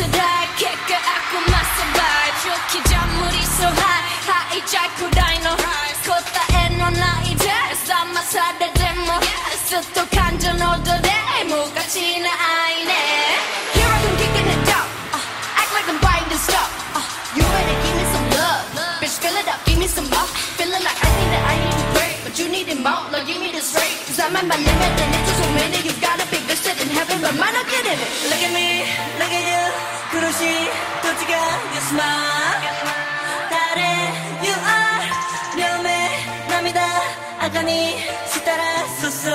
世代結果悪魔世代病気じゃ無理そうはいはいじゃくらいの答えのないで冷まされてもずっと my name and then it's too so many You gotta be good shit in heaven but mine not get in it Look at me, look at you 그릇이 도지가 your smile 달에 you are 묘매 남이다 아까니 시따라 소설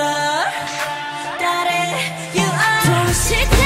달에 you are 좋은 시대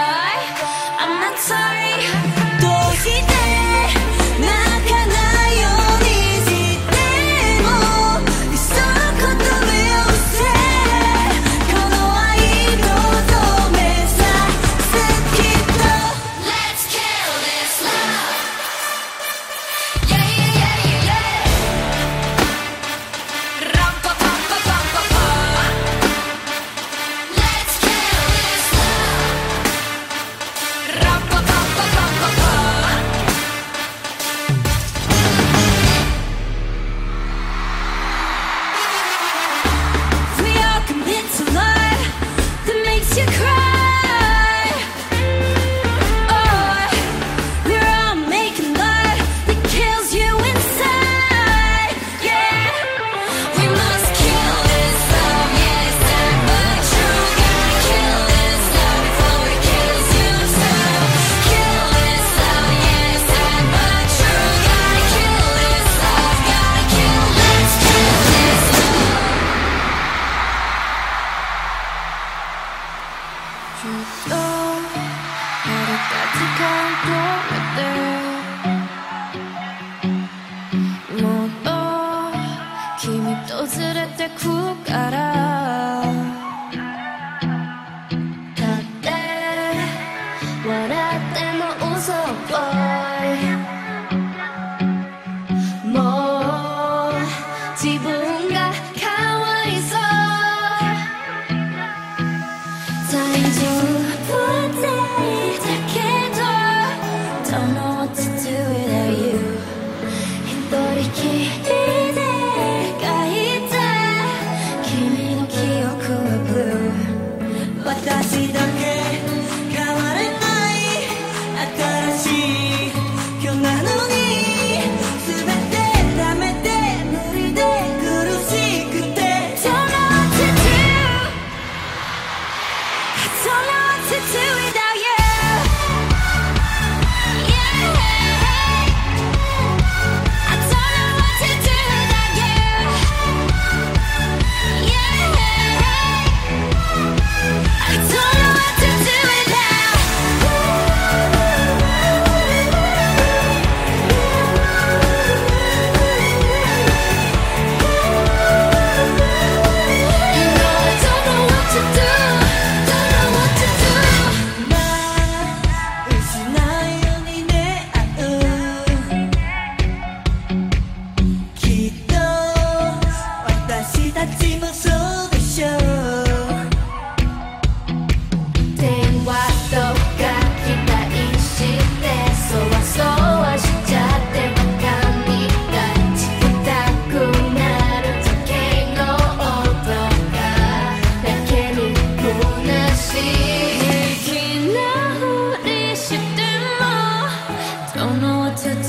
っと晴れた時間止めて。もっと君と連れてくから。だって笑っても嘘っい。もう自分 Yeah.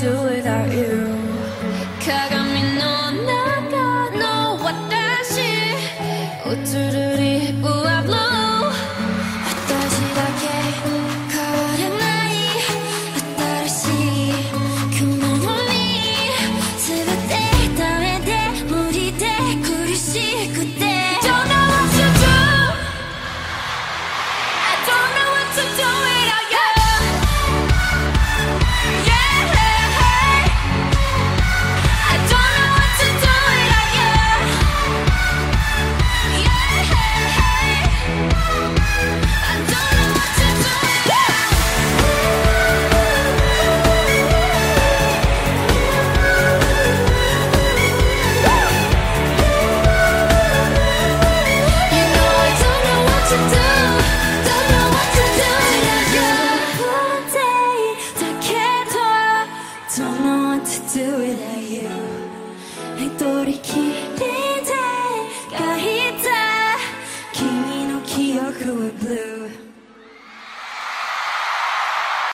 do without you. do without you. I thought it keep